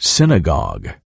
synagogue.